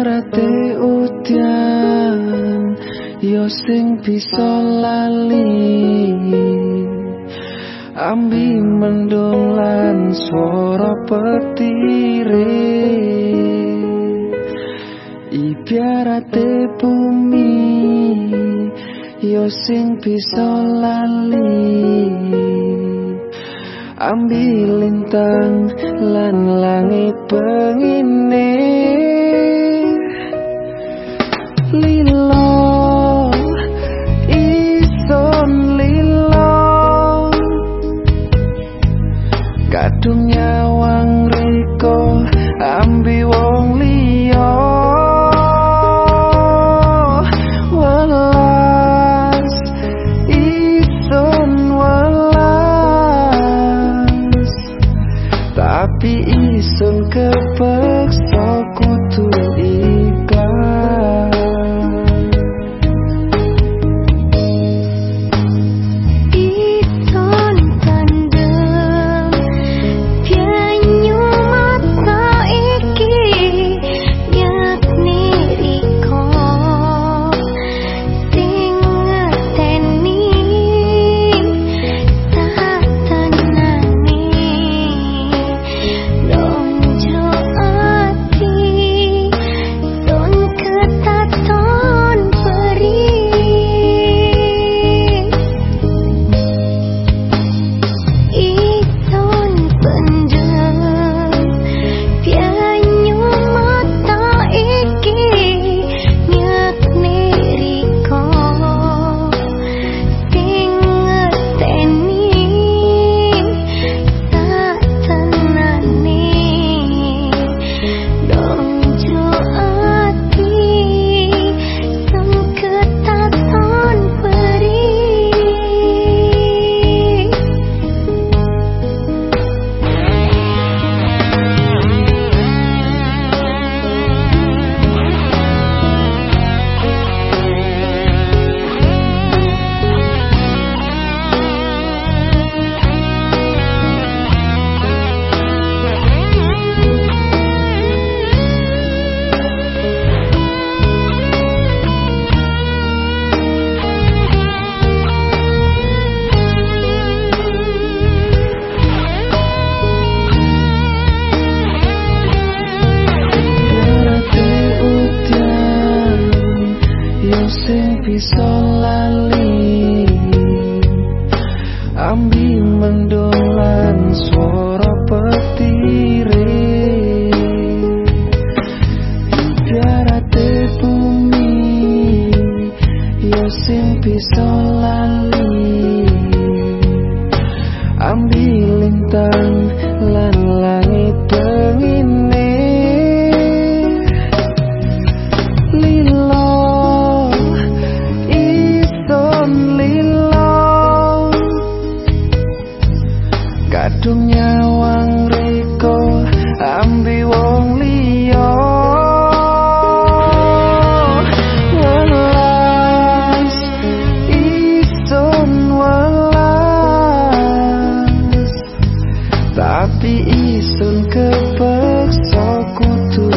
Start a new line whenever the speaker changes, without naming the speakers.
Ibarate udan yo sing bisa lali. Ambi mendung lan swara petire. Ibarate bumi yo sing bisa lali. Ambil lintang lan langit pengine Tapi ison kepeksa kutu
bisa Ambil mendolan
suara peti. Tapi isun kepeksa kutu